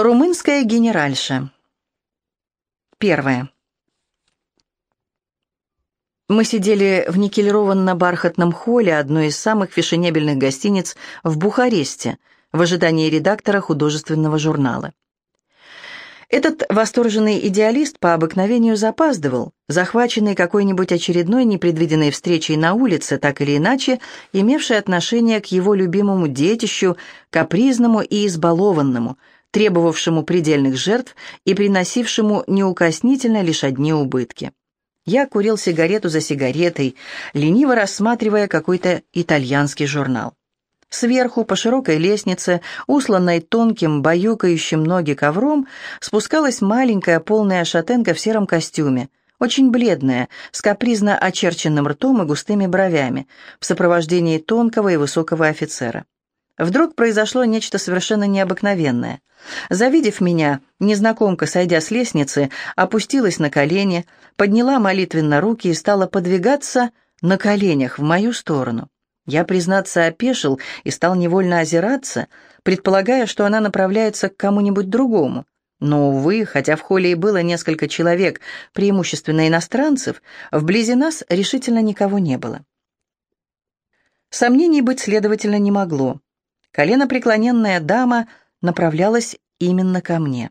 Румынская генеральша. Первое. Мы сидели в никелированно-бархатном холле одной из самых фешенебельных гостиниц в Бухаресте в ожидании редактора художественного журнала. Этот восторженный идеалист по обыкновению запаздывал, захваченный какой-нибудь очередной непредвиденной встречей на улице, так или иначе, имевшей отношение к его любимому детищу, капризному и избалованному, требовавшему предельных жертв и приносившему неукоснительно лишь одни убытки. Я курил сигарету за сигаретой, лениво рассматривая какой-то итальянский журнал. Сверху, по широкой лестнице, усланной тонким, баюкающим ноги ковром, спускалась маленькая полная шатенка в сером костюме, очень бледная, с капризно очерченным ртом и густыми бровями, в сопровождении тонкого и высокого офицера. Вдруг произошло нечто совершенно необыкновенное. Завидев меня, незнакомка, сойдя с лестницы, опустилась на колени, подняла молитвенно руки и стала подвигаться на коленях в мою сторону. Я, признаться, опешил и стал невольно озираться, предполагая, что она направляется к кому-нибудь другому. Но, увы, хотя в холле и было несколько человек, преимущественно иностранцев, вблизи нас решительно никого не было. Сомнений быть, следовательно, не могло. Колено-преклоненная дама направлялась именно ко мне.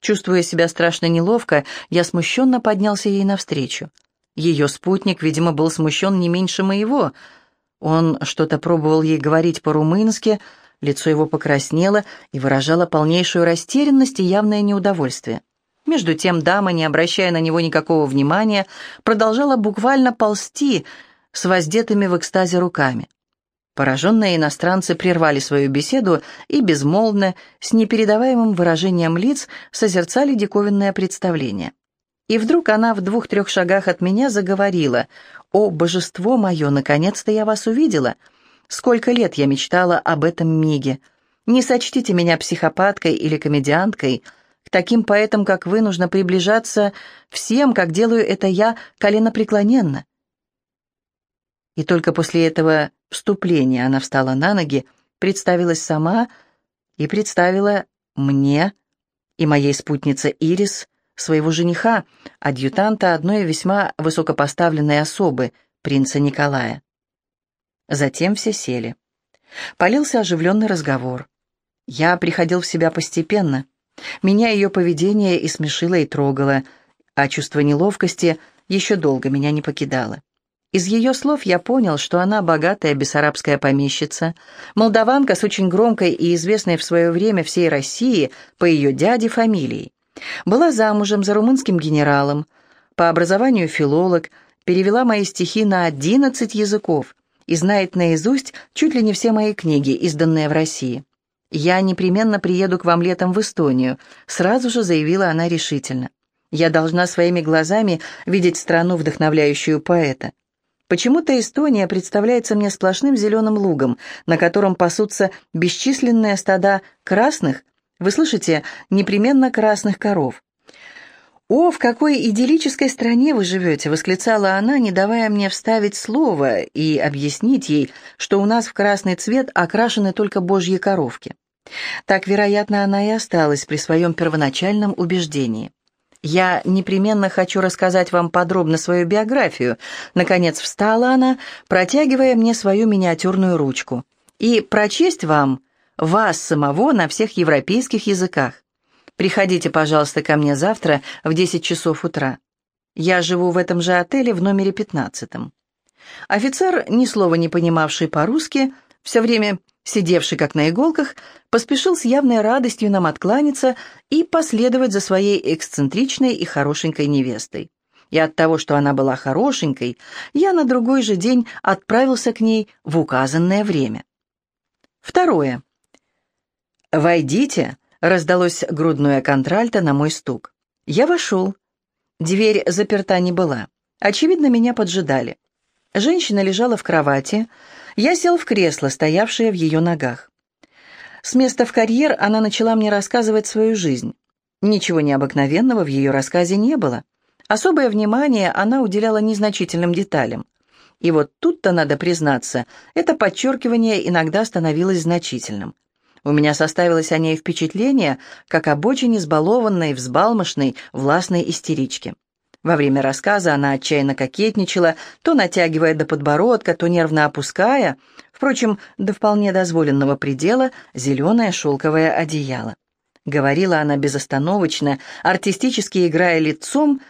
Чувствуя себя страшно неловко, я смущенно поднялся ей навстречу. Ее спутник, видимо, был смущен не меньше моего — он что-то пробовал ей говорить по-румынски, лицо его покраснело и выражало полнейшую растерянность и явное неудовольствие. Между тем дама, не обращая на него никакого внимания, продолжала буквально ползти с воздетыми в экстазе руками. Пораженные иностранцы прервали свою беседу и безмолвно, с непередаваемым выражением лиц, созерцали диковинное представление. И вдруг она в двух-трех шагах от меня заговорила. «О, божество мое, наконец-то я вас увидела! Сколько лет я мечтала об этом миге! Не сочтите меня психопаткой или комедианткой. К таким поэтам, как вы, нужно приближаться всем, как делаю это я, коленопреклоненно». И только после этого вступления она встала на ноги, представилась сама и представила мне и моей спутнице Ирис своего жениха, адъютанта одной весьма высокопоставленной особы, принца Николая. Затем все сели. Полился оживленный разговор. Я приходил в себя постепенно. Меня ее поведение и смешило, и трогало, а чувство неловкости еще долго меня не покидало. Из ее слов я понял, что она богатая бессарабская помещица, молдаванка с очень громкой и известной в свое время всей России по ее дяде фамилией. Была замужем за румынским генералом, по образованию филолог, перевела мои стихи на 11 языков и знает наизусть чуть ли не все мои книги, изданные в России. «Я непременно приеду к вам летом в Эстонию», — сразу же заявила она решительно. «Я должна своими глазами видеть страну, вдохновляющую поэта. Почему-то Эстония представляется мне сплошным зеленым лугом, на котором пасутся бесчисленные стада красных, вы слышите, непременно красных коров. «О, в какой идиллической стране вы живете!» — восклицала она, не давая мне вставить слово и объяснить ей, что у нас в красный цвет окрашены только божьи коровки. Так, вероятно, она и осталась при своем первоначальном убеждении. «Я непременно хочу рассказать вам подробно свою биографию», — наконец встала она, протягивая мне свою миниатюрную ручку, «и прочесть вам вас самого на всех европейских языках. Приходите, пожалуйста, ко мне завтра в 10 часов утра. Я живу в этом же отеле в номере 15. Офицер, ни слова не понимавший по-русски, все время сидевший как на иголках, поспешил с явной радостью нам откланяться и последовать за своей эксцентричной и хорошенькой невестой. И от того, что она была хорошенькой, я на другой же день отправился к ней в указанное время. Второе. «Войдите!» — раздалось грудное контральто на мой стук. Я вошел. Дверь заперта не была. Очевидно, меня поджидали. Женщина лежала в кровати. Я сел в кресло, стоявшее в ее ногах. С места в карьер она начала мне рассказывать свою жизнь. Ничего необыкновенного в ее рассказе не было. Особое внимание она уделяла незначительным деталям. И вот тут-то, надо признаться, это подчеркивание иногда становилось значительным. У меня составилось о ней впечатление, как об очень избалованной, взбалмошной, властной истеричке. Во время рассказа она отчаянно кокетничала, то натягивая до подбородка, то нервно опуская, впрочем, до вполне дозволенного предела, зеленое шелковое одеяло. Говорила она безостановочно, артистически играя лицом,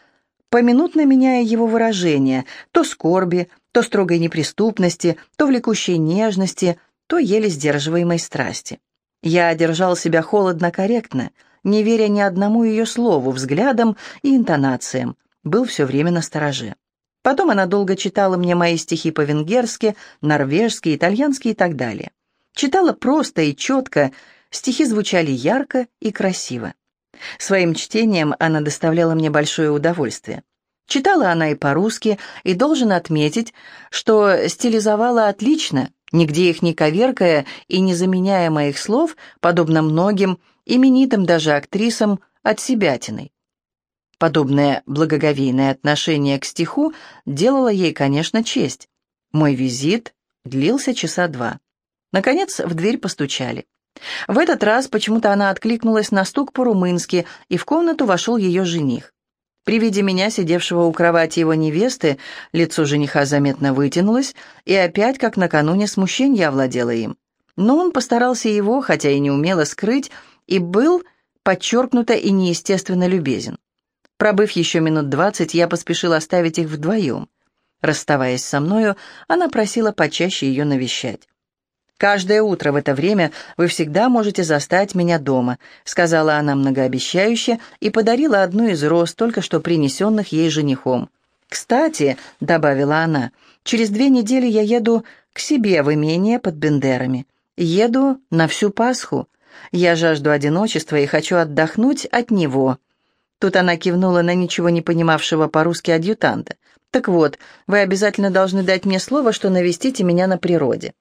поминутно меняя его выражение, то скорби, то строгой неприступности, то влекущей нежности, то еле сдерживаемой страсти. Я держал себя холодно-корректно, не веря ни одному ее слову, взглядам и интонациям, был все время на стороже. Потом она долго читала мне мои стихи по-венгерски, норвежски, итальянски и так далее. Читала просто и четко, стихи звучали ярко и красиво. Своим чтением она доставляла мне большое удовольствие. Читала она и по-русски, и должен отметить, что стилизовала отлично, нигде их не коверкая и не заменяя моих слов, подобно многим, именитым даже актрисам, от себятиной. Подобное благоговейное отношение к стиху делало ей, конечно, честь. Мой визит длился часа два. Наконец в дверь постучали. В этот раз почему-то она откликнулась на стук по-румынски, и в комнату вошел ее жених. При виде меня, сидевшего у кровати его невесты, лицо жениха заметно вытянулось, и опять, как накануне, смущение овладело им. Но он постарался его, хотя и не умело скрыть, и был подчеркнуто и неестественно любезен. Пробыв еще минут двадцать, я поспешил оставить их вдвоем. Расставаясь со мною, она просила почаще ее навещать. «Каждое утро в это время вы всегда можете застать меня дома», сказала она многообещающе и подарила одну из роз, только что принесенных ей женихом. «Кстати», — добавила она, — «через две недели я еду к себе в имение под Бендерами. Еду на всю Пасху. Я жажду одиночества и хочу отдохнуть от него». Тут она кивнула на ничего не понимавшего по-русски адъютанта. «Так вот, вы обязательно должны дать мне слово, что навестите меня на природе».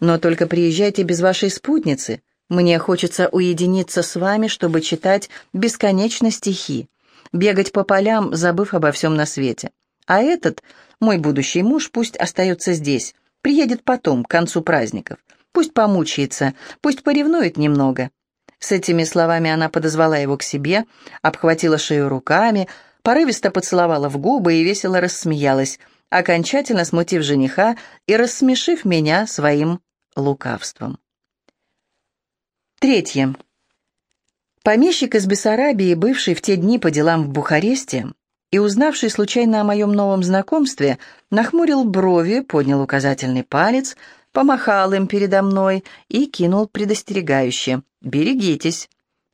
Но только приезжайте без вашей спутницы. Мне хочется уединиться с вами, чтобы читать бесконечно стихи, бегать по полям, забыв обо всем на свете. А этот, мой будущий муж, пусть остается здесь, приедет потом, к концу праздников. Пусть помучается, пусть поревнует немного». С этими словами она подозвала его к себе, обхватила шею руками, порывисто поцеловала в губы и весело рассмеялась – окончательно смутив жениха и рассмешив меня своим лукавством. Третье. Помещик из Бессарабии, бывший в те дни по делам в Бухаресте и узнавший случайно о моем новом знакомстве, нахмурил брови, поднял указательный палец, помахал им передо мной и кинул предостерегающе «Берегитесь».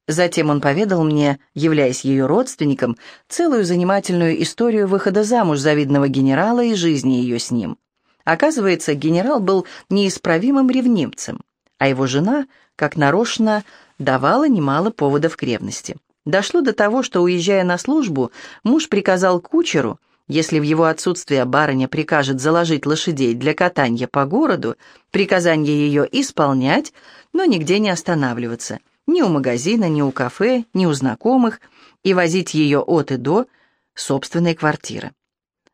Затем он поведал мне, являясь ее родственником, целую занимательную историю выхода замуж завидного генерала и жизни ее с ним. Оказывается, генерал был неисправимым ревнимцем, а его жена, как нарочно, давала немало поводов к ревности. Дошло до того, что, уезжая на службу, муж приказал кучеру, если в его отсутствие барыня прикажет заложить лошадей для катания по городу, приказание ее исполнять, но нигде не останавливаться – ни у магазина, ни у кафе, ни у знакомых, и возить ее от и до собственной квартиры.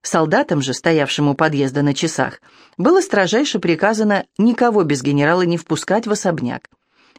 Солдатам же, стоявшим у подъезда на часах, было строжайше приказано никого без генерала не впускать в особняк.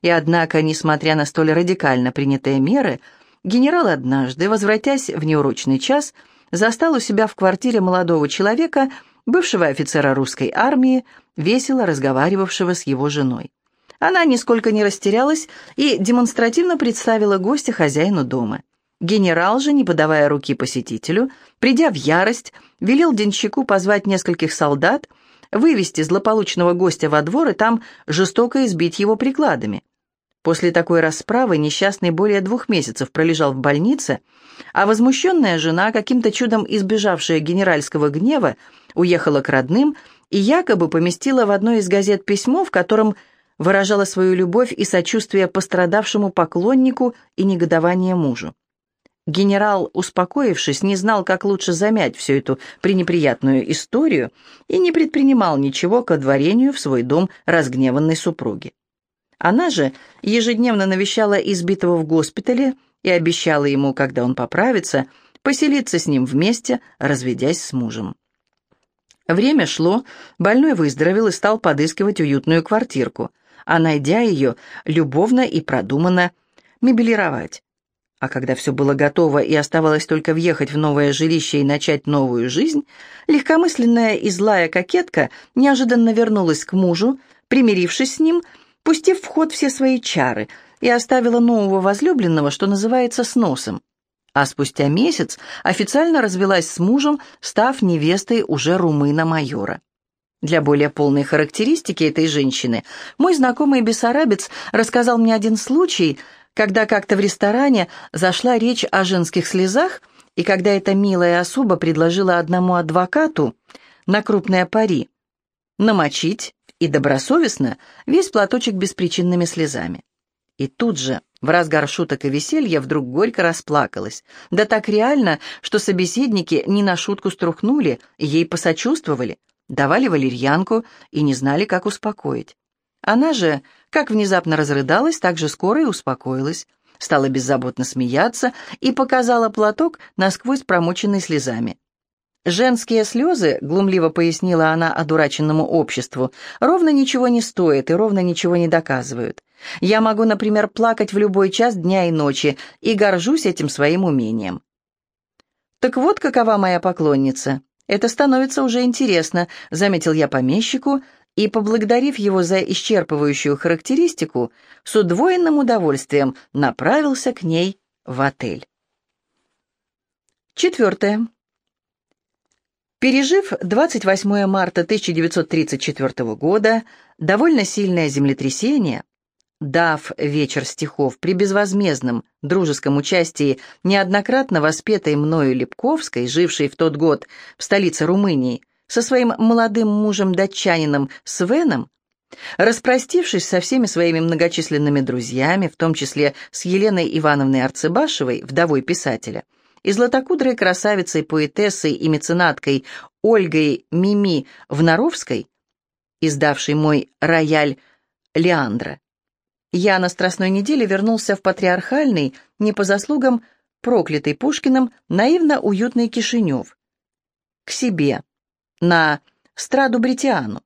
И однако, несмотря на столь радикально принятые меры, генерал однажды, возвратясь в неурочный час, застал у себя в квартире молодого человека, бывшего офицера русской армии, весело разговаривавшего с его женой. Она нисколько не растерялась и демонстративно представила гостя хозяину дома. Генерал же, не подавая руки посетителю, придя в ярость, велел денщику позвать нескольких солдат, вывести злополучного гостя во двор и там жестоко избить его прикладами. После такой расправы несчастный более двух месяцев пролежал в больнице, а возмущенная жена, каким-то чудом избежавшая генеральского гнева, уехала к родным и якобы поместила в одной из газет письмо, в котором выражала свою любовь и сочувствие пострадавшему поклоннику и негодование мужу. Генерал, успокоившись, не знал, как лучше замять всю эту пренеприятную историю и не предпринимал ничего к одворению в свой дом разгневанной супруги. Она же ежедневно навещала избитого в госпитале и обещала ему, когда он поправится, поселиться с ним вместе, разведясь с мужем. Время шло, больной выздоровел и стал подыскивать уютную квартирку, а найдя ее, любовно и продуманно мебелировать. А когда все было готово и оставалось только въехать в новое жилище и начать новую жизнь, легкомысленная и злая кокетка неожиданно вернулась к мужу, примирившись с ним, пустив в ход все свои чары, и оставила нового возлюбленного, что называется, с носом. А спустя месяц официально развелась с мужем, став невестой уже румына-майора. Для более полной характеристики этой женщины мой знакомый бессарабец рассказал мне один случай – когда как-то в ресторане зашла речь о женских слезах, и когда эта милая особа предложила одному адвокату на крупное пари намочить и добросовестно весь платочек беспричинными слезами. И тут же, в разгар шуток и веселья, вдруг горько расплакалась. Да так реально, что собеседники не на шутку струхнули, ей посочувствовали, давали валерьянку и не знали, как успокоить. Она же, как внезапно разрыдалась, так же скоро и успокоилась, стала беззаботно смеяться и показала платок, насквозь промоченный слезами. «Женские слезы», — глумливо пояснила она одураченному обществу, «ровно ничего не стоят и ровно ничего не доказывают. Я могу, например, плакать в любой час дня и ночи и горжусь этим своим умением». «Так вот какова моя поклонница. Это становится уже интересно», — заметил я помещику, — и, поблагодарив его за исчерпывающую характеристику, с удвоенным удовольствием направился к ней в отель. Четвертое. Пережив 28 марта 1934 года довольно сильное землетрясение, дав вечер стихов при безвозмездном дружеском участии неоднократно воспетой мною Лепковской, жившей в тот год в столице Румынии, со своим молодым мужем-датчанином Свеном, распростившись со всеми своими многочисленными друзьями, в том числе с Еленой Ивановной Арцебашевой, вдовой писателя, и златокудрой красавицей, поэтессой и меценаткой Ольгой Мими Внаровской, издавшей мой рояль Леандра, я на Страстной неделе вернулся в патриархальный, не по заслугам проклятый Пушкиным, наивно уютный Кишинев, к себе, на Страду Бритиану,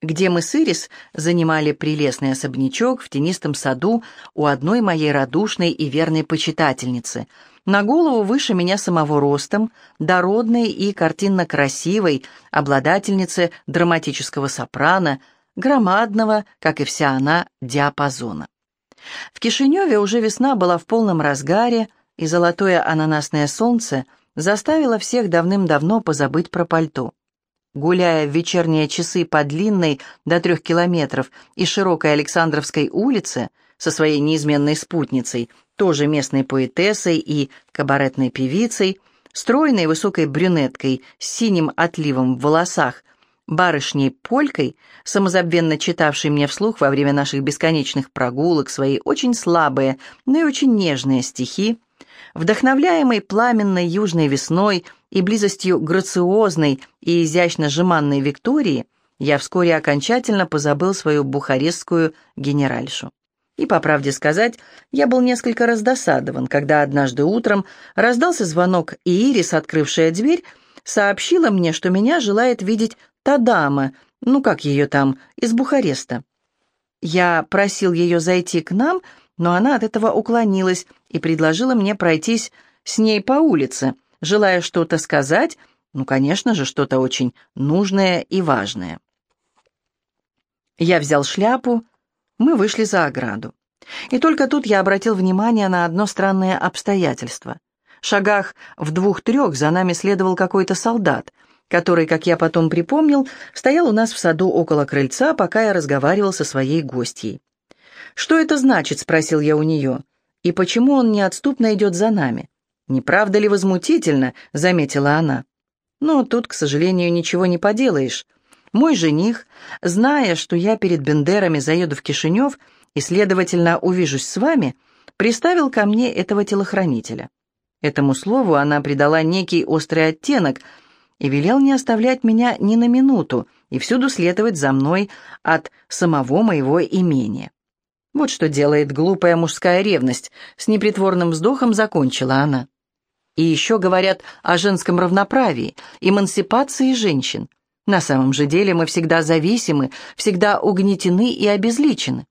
где мы с Ирис занимали прелестный особнячок в тенистом саду у одной моей радушной и верной почитательницы, на голову выше меня самого ростом, дородной и картинно красивой, обладательницы драматического сопрано, громадного, как и вся она, диапазона. В Кишиневе уже весна была в полном разгаре, и золотое ананасное солнце заставило всех давным-давно позабыть про пальто. Гуляя в вечерние часы по длинной до трех километров и широкой Александровской улице со своей неизменной спутницей, тоже местной поэтессой и кабаретной певицей, стройной высокой брюнеткой с синим отливом в волосах, барышней-полькой, самозабвенно читавшей мне вслух во время наших бесконечных прогулок свои очень слабые, но и очень нежные стихи, вдохновляемой пламенной южной весной – и близостью грациозной и изящно жеманной Виктории я вскоре окончательно позабыл свою бухарестскую генеральшу. И, по правде сказать, я был несколько раздосадован, когда однажды утром раздался звонок, и Ирис, открывшая дверь, сообщила мне, что меня желает видеть та дама, ну как ее там, из Бухареста. Я просил ее зайти к нам, но она от этого уклонилась и предложила мне пройтись с ней по улице, желая что-то сказать, ну, конечно же, что-то очень нужное и важное. Я взял шляпу, мы вышли за ограду. И только тут я обратил внимание на одно странное обстоятельство. В шагах в двух-трех за нами следовал какой-то солдат, который, как я потом припомнил, стоял у нас в саду около крыльца, пока я разговаривал со своей гостьей. «Что это значит?» — спросил я у нее. «И почему он неотступно идет за нами?» «Не правда ли возмутительно?» — заметила она. «Но тут, к сожалению, ничего не поделаешь. Мой жених, зная, что я перед Бендерами заеду в Кишинев и, следовательно, увижусь с вами, приставил ко мне этого телохранителя. Этому слову она придала некий острый оттенок и велел не оставлять меня ни на минуту и всюду следовать за мной от самого моего имения. Вот что делает глупая мужская ревность, с непритворным вздохом закончила она. И еще говорят о женском равноправии, эмансипации женщин. На самом же деле мы всегда зависимы, всегда угнетены и обезличены.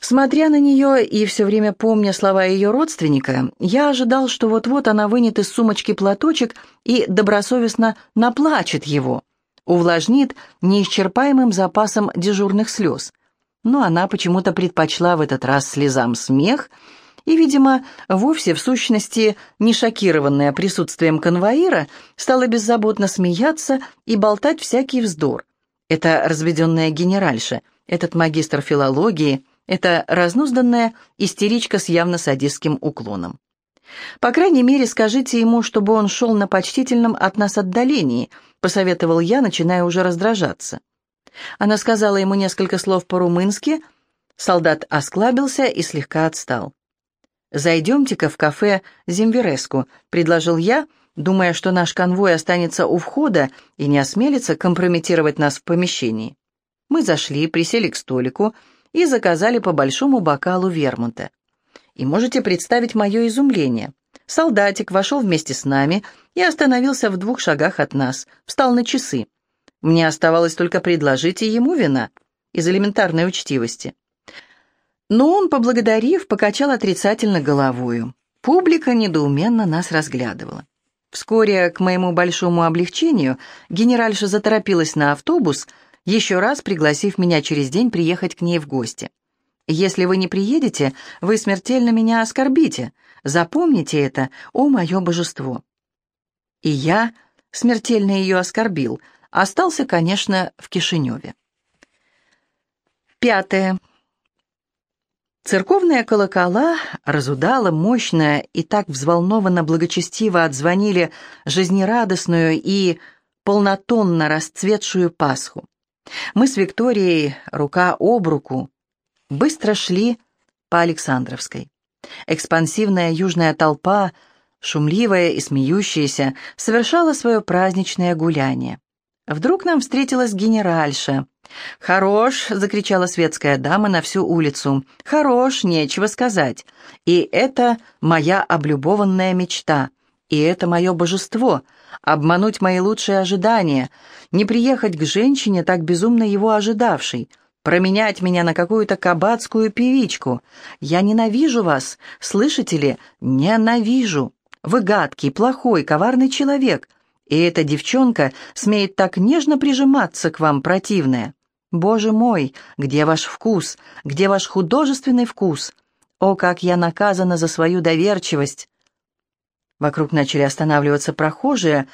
Смотря на нее и все время помня слова ее родственника, я ожидал, что вот-вот она вынет из сумочки платочек и добросовестно наплачет его, увлажнит неисчерпаемым запасом дежурных слез. Но она почему-то предпочла в этот раз слезам смех и, видимо, вовсе в сущности не шокированная присутствием конвоира, стала беззаботно смеяться и болтать всякий вздор. Это разведенная генеральша, этот магистр филологии — это разнузданная истеричка с явно садистским уклоном. «По крайней мере, скажите ему, чтобы он шел на почтительном от нас отдалении», посоветовал я, начиная уже раздражаться. Она сказала ему несколько слов по-румынски, солдат осклабился и слегка отстал. «Зайдемте-ка в кафе «Зимвереску», — предложил я, думая, что наш конвой останется у входа и не осмелится компрометировать нас в помещении. Мы зашли, присели к столику, — и заказали по большому бокалу вермута. И можете представить мое изумление. Солдатик вошел вместе с нами и остановился в двух шагах от нас, встал на часы. Мне оставалось только предложить и ему вина, из элементарной учтивости. Но он, поблагодарив, покачал отрицательно головою. Публика недоуменно нас разглядывала. Вскоре, к моему большому облегчению, генеральша заторопилась на автобус — еще раз пригласив меня через день приехать к ней в гости. «Если вы не приедете, вы смертельно меня оскорбите. Запомните это, о мое божество». И я смертельно ее оскорбил, остался, конечно, в Кишиневе. Пятое. Церковные колокола разудало, мощно и так взволнованно благочестиво отзвонили жизнерадостную и полнотонно расцветшую Пасху. Мы с Викторией, рука об руку, быстро шли по Александровской. Экспансивная южная толпа, шумливая и смеющаяся, совершала свое праздничное гуляние. Вдруг нам встретилась генеральша. «Хорош!» — закричала светская дама на всю улицу. «Хорош! Нечего сказать! И это моя облюбованная мечта!» И это мое божество — обмануть мои лучшие ожидания, не приехать к женщине, так безумно его ожидавшей, променять меня на какую-то кабацкую певичку. Я ненавижу вас, слышите ли? Ненавижу. Вы гадкий, плохой, коварный человек. И эта девчонка смеет так нежно прижиматься к вам, противная. Боже мой, где ваш вкус? Где ваш художественный вкус? О, как я наказана за свою доверчивость! Вокруг начали останавливаться прохожие.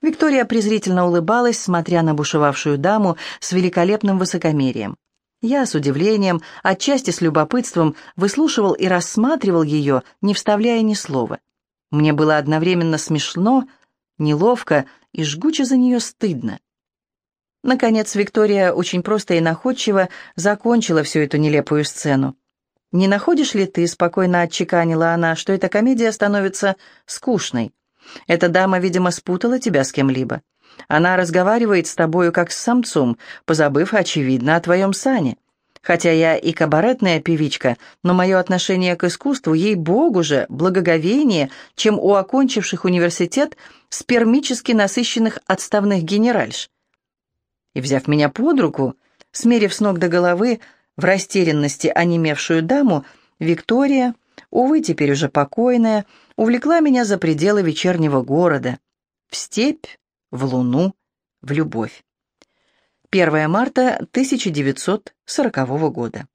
Виктория презрительно улыбалась, смотря на бушевавшую даму с великолепным высокомерием. Я с удивлением, отчасти с любопытством, выслушивал и рассматривал ее, не вставляя ни слова. Мне было одновременно смешно, неловко и жгуче за нее стыдно. Наконец Виктория очень просто и находчиво закончила всю эту нелепую сцену. «Не находишь ли ты, — спокойно отчеканила она, — что эта комедия становится скучной? Эта дама, видимо, спутала тебя с кем-либо. Она разговаривает с тобою как с самцом, позабыв, очевидно, о твоем сане. Хотя я и кабаретная певичка, но мое отношение к искусству, ей-богу же, благоговение, чем у окончивших университет спермически насыщенных отставных генеральш. И, взяв меня под руку, смерив с ног до головы, в растерянности онемевшую даму, Виктория, увы, теперь уже покойная, увлекла меня за пределы вечернего города, в степь, в луну, в любовь. 1 марта 1940 года.